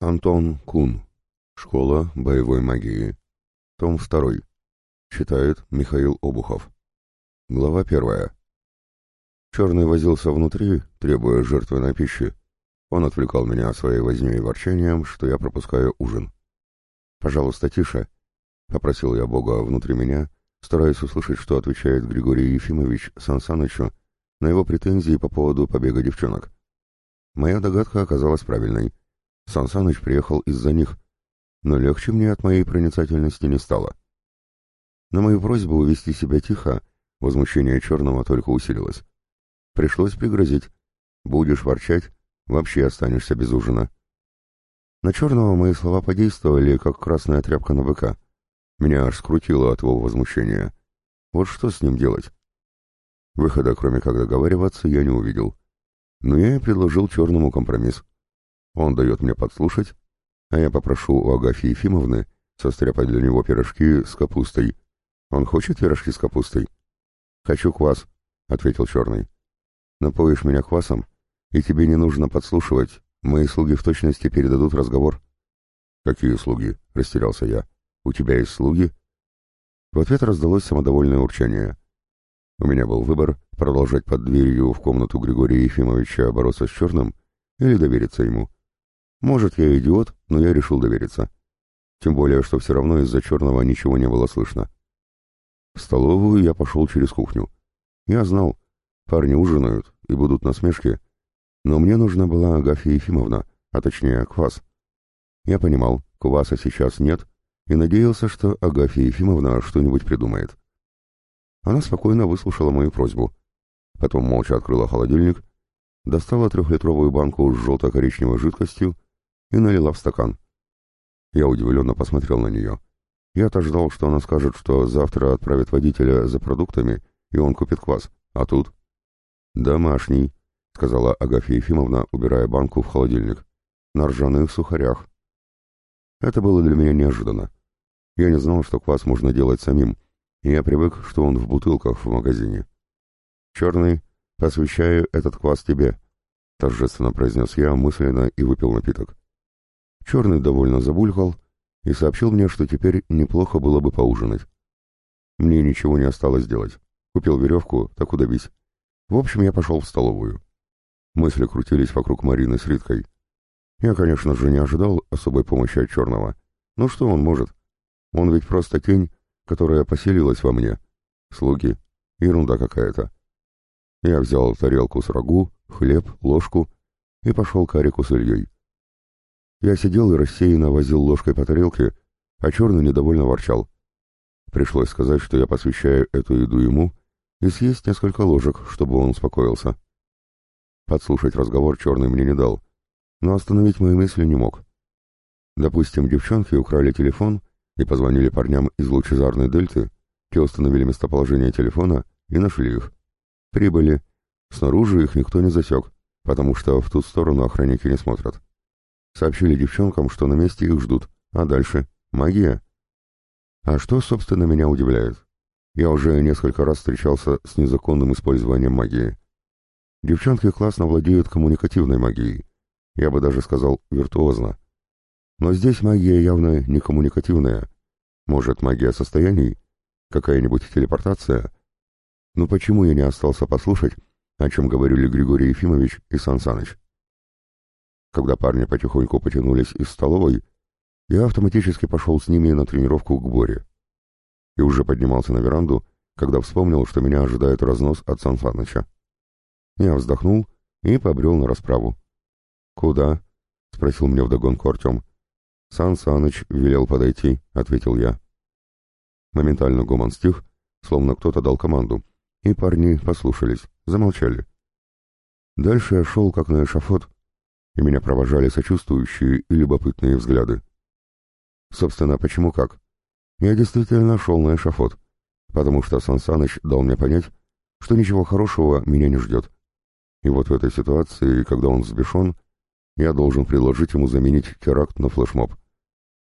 Антон Кун. Школа боевой магии. Том 2. Читает Михаил Обухов. Глава 1. Черный возился внутри, требуя жертвенной пищи. Он отвлекал меня своей вознёй и ворчанием, что я пропускаю ужин. «Пожалуйста, тише», — попросил я Бога внутри меня, стараясь услышать, что отвечает Григорий Ефимович Сансанычу на его претензии по поводу побега девчонок. Моя догадка оказалась правильной — Сан Саныч приехал из-за них, но легче мне от моей проницательности не стало. На мою просьбу увести себя тихо, возмущение Черного только усилилось. Пришлось пригрозить. Будешь ворчать, вообще останешься без ужина. На Черного мои слова подействовали, как красная тряпка на быка. Меня аж скрутило от его возмущения. Вот что с ним делать? Выхода, кроме как договариваться, я не увидел. Но я и предложил Черному компромисс. Он дает мне подслушать, а я попрошу у Агафьи Ефимовны состряпать для него пирожки с капустой. Он хочет пирожки с капустой? «Хочу квас», — ответил Черный. «Напоишь меня квасом, и тебе не нужно подслушивать. Мои слуги в точности передадут разговор». «Какие слуги?» — растерялся я. «У тебя есть слуги?» В ответ раздалось самодовольное урчание. У меня был выбор продолжать под дверью в комнату Григория Ефимовича бороться с Черным или довериться ему. Может, я идиот, но я решил довериться. Тем более, что все равно из-за черного ничего не было слышно. В столовую я пошел через кухню. Я знал, парни ужинают и будут насмешки, но мне нужна была Агафья Ефимовна, а точнее квас. Я понимал, кваса сейчас нет, и надеялся, что Агафья Ефимовна что-нибудь придумает. Она спокойно выслушала мою просьбу. Потом молча открыла холодильник, достала трехлитровую банку с желто-коричневой жидкостью и налила в стакан. Я удивленно посмотрел на нее. Я-то ждал, что она скажет, что завтра отправит водителя за продуктами, и он купит квас. А тут... «Домашний», — сказала Агафья Ефимовна, убирая банку в холодильник. «На ржаных сухарях». Это было для меня неожиданно. Я не знал, что квас можно делать самим, и я привык, что он в бутылках в магазине. «Черный, посвящаю этот квас тебе», — торжественно произнес я мысленно и выпил напиток. Черный довольно забулькал и сообщил мне, что теперь неплохо было бы поужинать. Мне ничего не осталось делать. Купил веревку, так удавись. В общем, я пошел в столовую. Мысли крутились вокруг Марины с Риткой. Я, конечно же, не ожидал особой помощи от Черного. Но что он может? Он ведь просто тень, которая поселилась во мне. Слуги. Ерунда какая-то. Я взял тарелку с рагу, хлеб, ложку и пошел к Арику с Ильей. Я сидел и рассеянно возил ложкой по тарелке, а черный недовольно ворчал. Пришлось сказать, что я посвящаю эту еду ему, и съесть несколько ложек, чтобы он успокоился. Подслушать разговор черный мне не дал, но остановить мои мысли не мог. Допустим, девчонки украли телефон и позвонили парням из лучезарной дельты, те установили местоположение телефона и нашли их. Прибыли. Снаружи их никто не засек, потому что в ту сторону охранники не смотрят. Сообщили девчонкам, что на месте их ждут. А дальше? Магия. А что, собственно, меня удивляет? Я уже несколько раз встречался с незаконным использованием магии. Девчонки классно владеют коммуникативной магией. Я бы даже сказал, виртуозно. Но здесь магия явно не коммуникативная. Может, магия состояний? Какая-нибудь телепортация? Но почему я не остался послушать, о чем говорили Григорий Ефимович и Сан Саныч? Когда парни потихоньку потянулись из столовой, я автоматически пошел с ними на тренировку к Боре. И уже поднимался на веранду, когда вспомнил, что меня ожидает разнос от Сан Саныча. Я вздохнул и побрел на расправу. «Куда?» — спросил мне вдогонку Артем. «Сан Саныч велел подойти», — ответил я. Моментально гомон стих, словно кто-то дал команду, и парни послушались, замолчали. Дальше я шел, как на эшафот, и меня провожали сочувствующие и любопытные взгляды. Собственно, почему как? Я действительно шел на эшафот, потому что Сан Саныч дал мне понять, что ничего хорошего меня не ждет. И вот в этой ситуации, когда он взбешен, я должен предложить ему заменить теракт на флешмоб.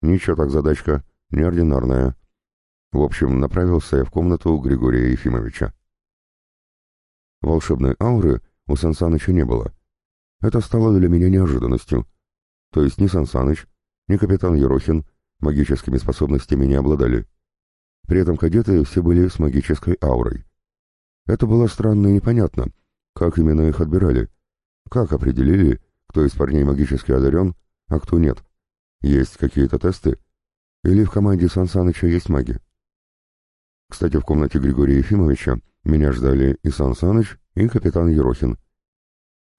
Ничего так задачка, неординарная. В общем, направился я в комнату Григория Ефимовича. Волшебной ауры у Сан Саныча не было — это стало для меня неожиданностью. То есть ни Сансаныч, ни капитан Ерохин магическими способностями не обладали. При этом кадеты все были с магической аурой. Это было странно и непонятно, как именно их отбирали, как определили, кто из парней магически одарен, а кто нет. Есть какие-то тесты? Или в команде Сансаныча есть маги? Кстати, в комнате Григория Ефимовича меня ждали и Сансаныч, и капитан Ерохин.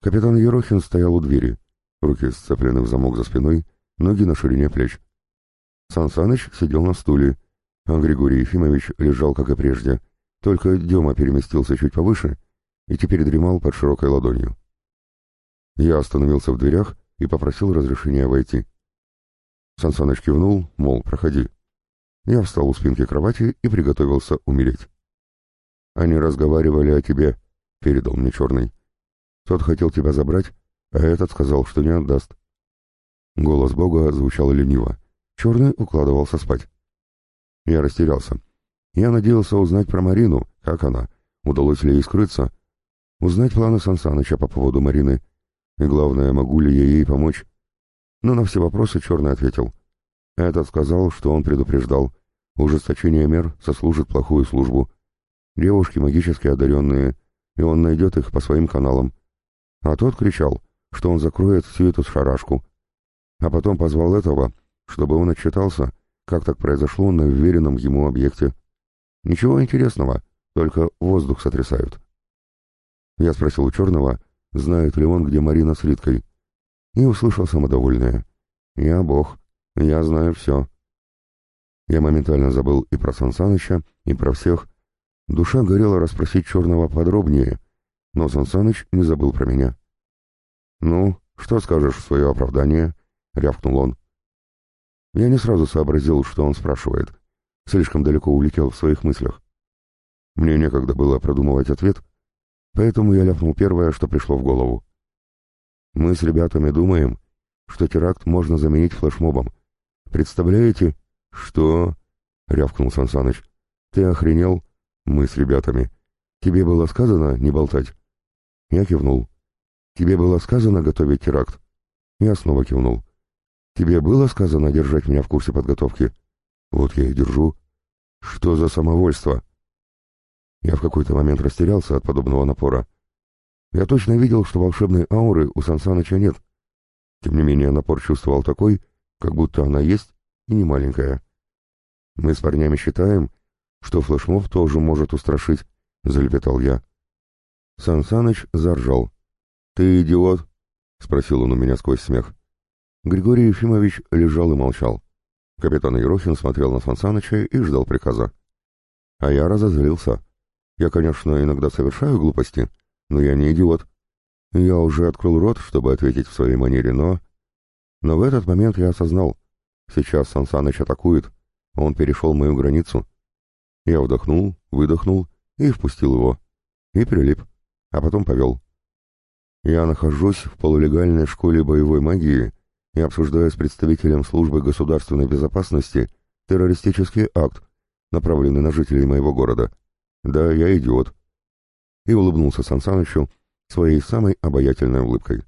Капитан Ерохин стоял у двери, руки сцеплены в замок за спиной, ноги на ширине плеч. Сансаныч сидел на стуле, а Григорий Ефимович лежал, как и прежде, только Дема переместился чуть повыше и теперь дремал под широкой ладонью. Я остановился в дверях и попросил разрешения войти. Сансаныч кивнул, мол, проходи. Я встал у спинки кровати и приготовился умереть. «Они разговаривали о тебе», — передал мне черный. «Тот хотел тебя забрать, а этот сказал, что не отдаст». Голос Бога звучал лениво. Черный укладывался спать. Я растерялся. Я надеялся узнать про Марину, как она, удалось ли ей скрыться, узнать планы Сансаныча по поводу Марины, и главное, могу ли я ей помочь. Но на все вопросы Черный ответил. Этот сказал, что он предупреждал. Ужесточение мер сослужит плохую службу. Девушки магически одаренные, и он найдет их по своим каналам. А тот кричал, что он закроет всю эту шарашку. А потом позвал этого, чтобы он отчитался, как так произошло на уверенном ему объекте. Ничего интересного, только воздух сотрясают. Я спросил у Черного, знает ли он, где Марина с Риткой, и услышал самодовольное. «Я бог, я знаю все». Я моментально забыл и про Сансаныча, и про всех. Душа горела расспросить Черного подробнее, но Сансаныч не забыл про меня. «Ну, что скажешь в свое оправдание?» — рявкнул он. Я не сразу сообразил, что он спрашивает. Слишком далеко улетел в своих мыслях. Мне некогда было продумывать ответ, поэтому я ляпнул первое, что пришло в голову. Мы с ребятами думаем, что теракт можно заменить флешмобом. Представляете, что... — рявкнул Сансаныч. «Ты охренел? Мы с ребятами. Тебе было сказано не болтать?» Я кивнул. «Тебе было сказано готовить теракт?» Я снова кивнул. «Тебе было сказано держать меня в курсе подготовки?» «Вот я и держу». «Что за самовольство?» Я в какой-то момент растерялся от подобного напора. Я точно видел, что волшебной ауры у Сансаныча нет. Тем не менее, напор чувствовал такой, как будто она есть и не маленькая. Мы с парнями считаем, что флешмоб тоже может устрашить, — залепетал я. Сансаныч заржал. «Ты идиот?» — спросил он у меня сквозь смех. Григорий Ефимович лежал и молчал. Капитан Ерохин смотрел на Сансаныча и ждал приказа. А я разозлился. Я, конечно, иногда совершаю глупости, — но я не идиот. Я уже открыл рот, чтобы ответить в своей манере, но... Но в этот момент я осознал. Сейчас Сансаныч атакует. Он перешел мою границу. Я вдохнул, выдохнул и впустил его. И прилип, а потом повел. Я нахожусь в полулегальной школе боевой магии и обсуждаю с представителем службы государственной безопасности террористический акт, направленный на жителей моего города. Да, я идиот и улыбнулся Сансанычу своей самой обаятельной улыбкой.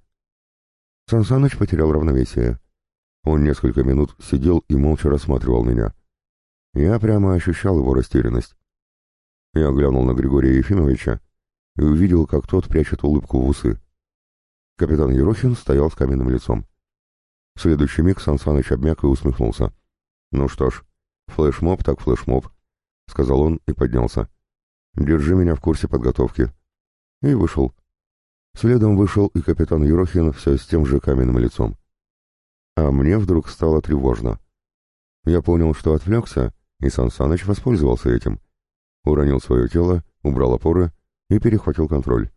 Сансаныч потерял равновесие. Он несколько минут сидел и молча рассматривал меня. Я прямо ощущал его растерянность. Я глянул на Григория Ефимовича и увидел, как тот прячет улыбку в усы. Капитан Ерохин стоял с каменным лицом. В следующий миг Сансаныч обмяк и усмехнулся. «Ну что ж, флешмоб так флешмоб», — сказал он и поднялся. Держи меня в курсе подготовки. И вышел. Следом вышел и капитан Ерохин все с тем же каменным лицом. А мне вдруг стало тревожно. Я понял, что отвлекся, и Сан Саныч воспользовался этим. Уронил свое тело, убрал опоры и перехватил контроль.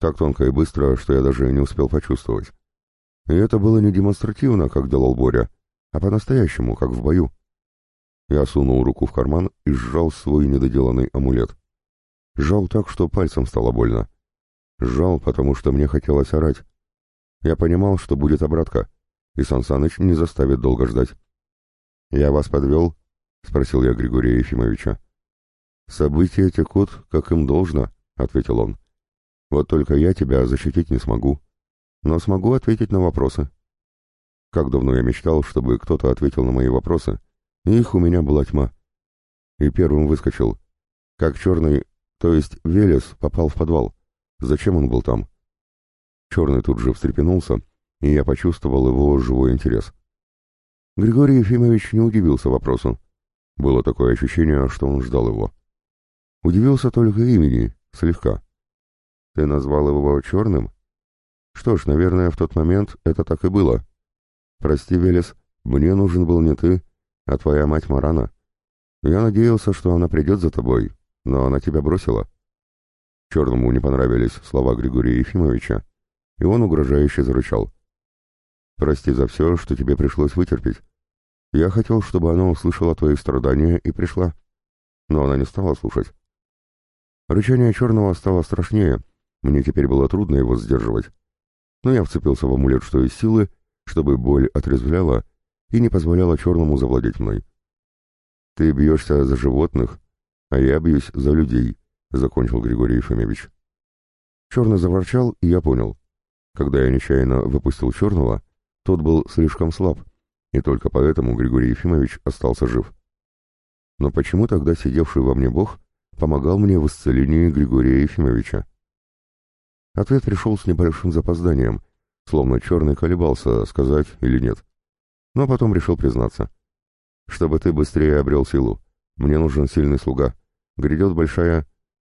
Так тонко и быстро, что я даже не успел почувствовать. И это было не демонстративно, как делал Боря, а по-настоящему, как в бою. Я сунул руку в карман и сжал свой недоделанный амулет. Жал так, что пальцем стало больно. Жал, потому что мне хотелось орать. Я понимал, что будет обратка, и Сансаныч не заставит долго ждать. «Я вас подвел?» — спросил я Григория Ефимовича. «События текут, как им должно», — ответил он. «Вот только я тебя защитить не смогу, но смогу ответить на вопросы». Как давно я мечтал, чтобы кто-то ответил на мои вопросы, их у меня была тьма. И первым выскочил. Как черный, то есть Велес, попал в подвал. Зачем он был там? Черный тут же встрепенулся, и я почувствовал его живой интерес. Григорий Ефимович не удивился вопросу. Было такое ощущение, что он ждал его. Удивился только имени, слегка. Ты назвал его черным? Что ж, наверное, в тот момент это так и было. Прости, Велес, мне нужен был не ты, а твоя мать Марана. Я надеялся, что она придет за тобой, но она тебя бросила. Черному не понравились слова Григория Ефимовича, и он угрожающе зарычал. «Прости за все, что тебе пришлось вытерпеть. Я хотел, чтобы она услышала твои страдания и пришла. Но она не стала слушать. Рычание черного стало страшнее, мне теперь было трудно его сдерживать. Но я вцепился в амулет что из силы, чтобы боль отрезвляла и не позволяла черному завладеть мной. «Ты бьешься за животных, а я бьюсь за людей», — закончил Григорий Ефимович. Черный заворчал, и я понял. Когда я нечаянно выпустил черного, тот был слишком слаб, и только поэтому Григорий Ефимович остался жив. Но почему тогда сидевший во мне Бог помогал мне в исцелении Григория Ефимовича? Ответ пришел с небольшим запозданием, словно черный колебался, сказать или нет. Но потом решил признаться. «Чтобы ты быстрее обрел силу. Мне нужен сильный слуга. Грядет большая...»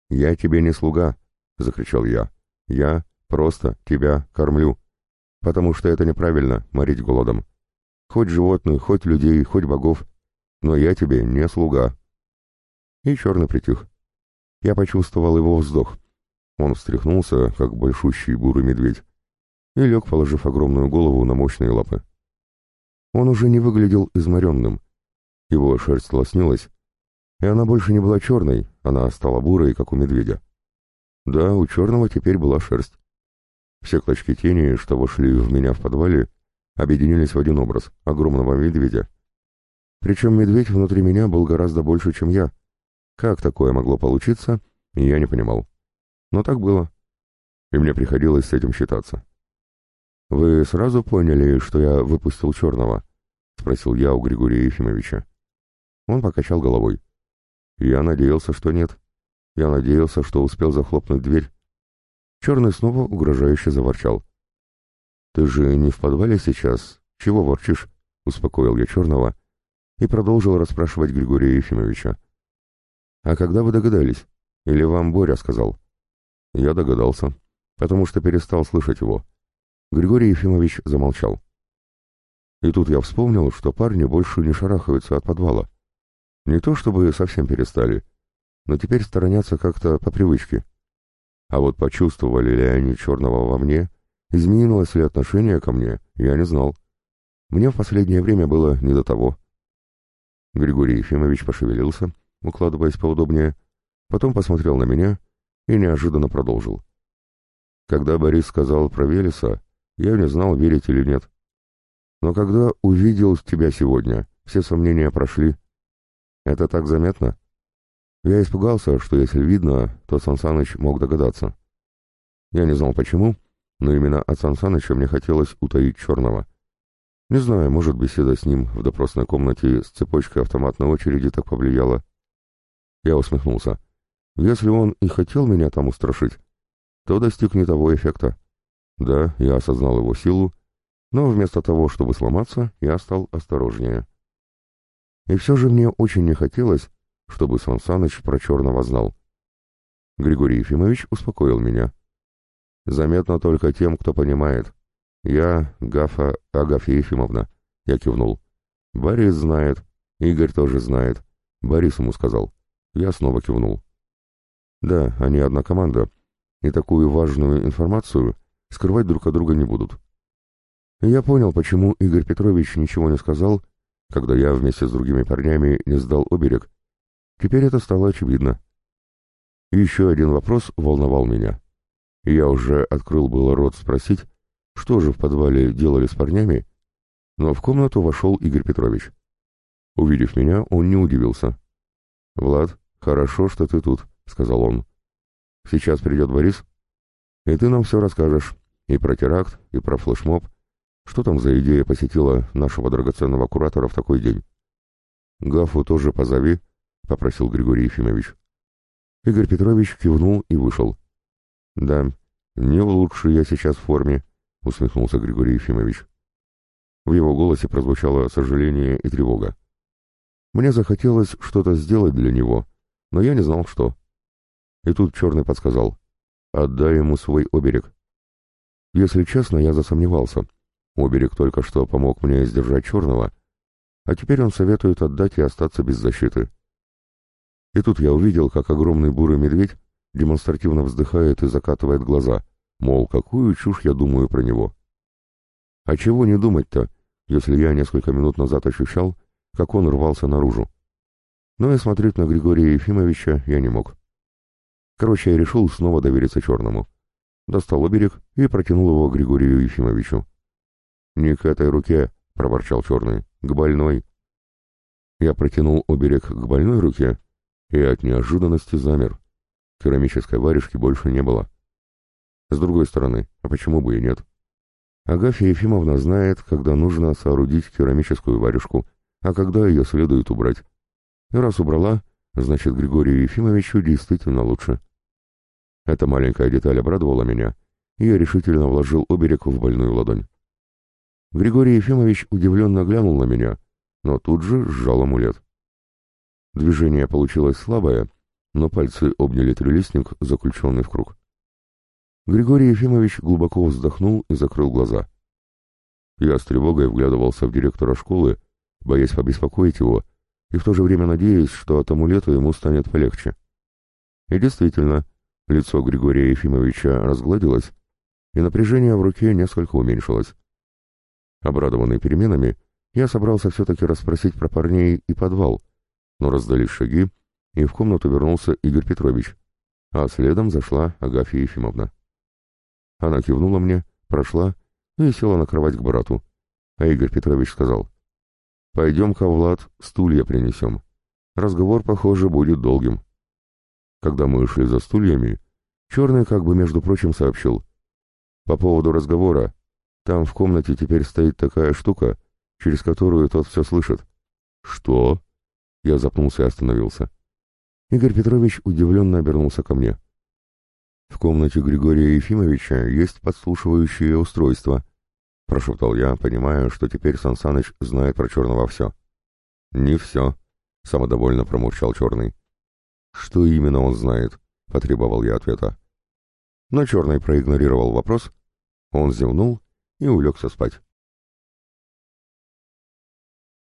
«Я тебе не слуга!» — закричал я. «Я просто тебя кормлю. Потому что это неправильно — морить голодом. Хоть животных, хоть людей, хоть богов. Но я тебе не слуга». И черный притих. Я почувствовал его вздох. Он встряхнулся, как большущий бурый медведь, и лег, положив огромную голову на мощные лапы. Он уже не выглядел изморенным. Его шерсть лоснилась, и она больше не была черной, она стала бурой, как у медведя. Да, у черного теперь была шерсть. Все клочки тени, что вошли в меня в подвале, объединились в один образ — огромного медведя. Причем медведь внутри меня был гораздо больше, чем я. Как такое могло получиться, я не понимал. Но так было. И мне приходилось с этим считаться. «Вы сразу поняли, что я выпустил черного?» — спросил я у Григория Ефимовича. Он покачал головой. «Я надеялся, что нет. Я надеялся, что успел захлопнуть дверь». Черный снова угрожающе заворчал. «Ты же не в подвале сейчас? Чего ворчишь?» — успокоил я Черного и продолжил расспрашивать Григория Ефимовича. «А когда вы догадались? Или вам Боря сказал?» Я догадался, потому что перестал слышать его. Григорий Ефимович замолчал. И тут я вспомнил, что парни больше не шарахаются от подвала. Не то чтобы совсем перестали, но теперь сторонятся как-то по привычке. А вот почувствовали ли они черного во мне, изменилось ли отношение ко мне, я не знал. Мне в последнее время было не до того. Григорий Ефимович пошевелился, укладываясь поудобнее, потом посмотрел на меня и неожиданно продолжил. Когда Борис сказал про Велеса, я не знал, верить или нет. Но когда увидел тебя сегодня, все сомнения прошли. Это так заметно? Я испугался, что если видно, то Сансаныч мог догадаться. Я не знал почему, но именно от Сансаныча мне хотелось утаить черного. Не знаю, может, беседа с ним в допросной комнате с цепочкой автоматной очереди так повлияла. Я усмехнулся. Если он и хотел меня там устрашить, то достиг не того эффекта. Да, я осознал его силу, но вместо того, чтобы сломаться, я стал осторожнее. И все же мне очень не хотелось, чтобы Сан Саныч про черного знал. Григорий Ефимович успокоил меня. Заметно только тем, кто понимает. Я, Гафа Агафья Ефимовна, я кивнул. Борис знает, Игорь тоже знает. Борис ему сказал. Я снова кивнул. Да, они одна команда, и такую важную информацию скрывать друг от друга не будут. я понял, почему Игорь Петрович ничего не сказал, когда я вместе с другими парнями не сдал оберег. Теперь это стало очевидно. еще один вопрос волновал меня. я уже открыл было рот спросить, что же в подвале делали с парнями, но в комнату вошел Игорь Петрович. Увидев меня, он не удивился. «Влад, хорошо, что ты тут», — сказал он. «Сейчас придет Борис, и ты нам все расскажешь, и про теракт, и про флешмоб, Что там за идея посетила нашего драгоценного куратора в такой день? «Гафу тоже позови», — попросил Григорий Ефимович. Игорь Петрович кивнул и вышел. «Да, не в лучшей я сейчас форме», — усмехнулся Григорий Ефимович. В его голосе прозвучало сожаление и тревога. Мне захотелось что-то сделать для него, но я не знал, что. И тут Черный подсказал. «Отдай ему свой оберег». Если честно, я засомневался. Оберег только что помог мне сдержать Черного, а теперь он советует отдать и остаться без защиты. И тут я увидел, как огромный бурый медведь демонстративно вздыхает и закатывает глаза, мол, какую чушь я думаю про него. А чего не думать-то, если я несколько минут назад ощущал, как он рвался наружу. Но и смотреть на Григория Ефимовича я не мог. Короче, я решил снова довериться Черному. Достал оберег и протянул его Григорию Ефимовичу. «Не к этой руке», — проворчал Черный, — «к больной». Я протянул оберег к больной руке и от неожиданности замер. Керамической варежки больше не было. С другой стороны, а почему бы и нет? Агафья Ефимовна знает, когда нужно соорудить керамическую варежку, а когда ее следует убрать. И раз убрала, значит, Григорию Ефимовичу действительно лучше. Эта маленькая деталь обрадовала меня, и я решительно вложил оберег в больную ладонь. Григорий Ефимович удивленно глянул на меня, но тут же сжал амулет. Движение получилось слабое, но пальцы обняли трелистник, заключенный в круг. Григорий Ефимович глубоко вздохнул и закрыл глаза. Я с тревогой вглядывался в директора школы, боясь побеспокоить его, и в то же время надеясь, что от амулета ему станет полегче. И действительно, лицо Григория Ефимовича разгладилось, и напряжение в руке несколько уменьшилось. Обрадованный переменами, я собрался все-таки расспросить про парней и подвал, но раздались шаги, и в комнату вернулся Игорь Петрович, а следом зашла Агафья Ефимовна. Она кивнула мне, прошла и села на кровать к брату, а Игорь Петрович сказал, «Пойдем-ка, Влад, стулья принесем. Разговор, похоже, будет долгим». Когда мы ушли за стульями, Черный как бы, между прочим, сообщил, «По поводу разговора, там в комнате теперь стоит такая штука, через которую тот все слышит. Что? Я запнулся и остановился. Игорь Петрович удивленно обернулся ко мне. В комнате Григория Ефимовича есть подслушивающее устройство, прошептал я, понимая, что теперь Сансаныч знает про Черного все. Не все, самодовольно промурчал Черный. Что именно он знает? потребовал я ответа. Но Черный проигнорировал вопрос, он зевнул и улегся спать.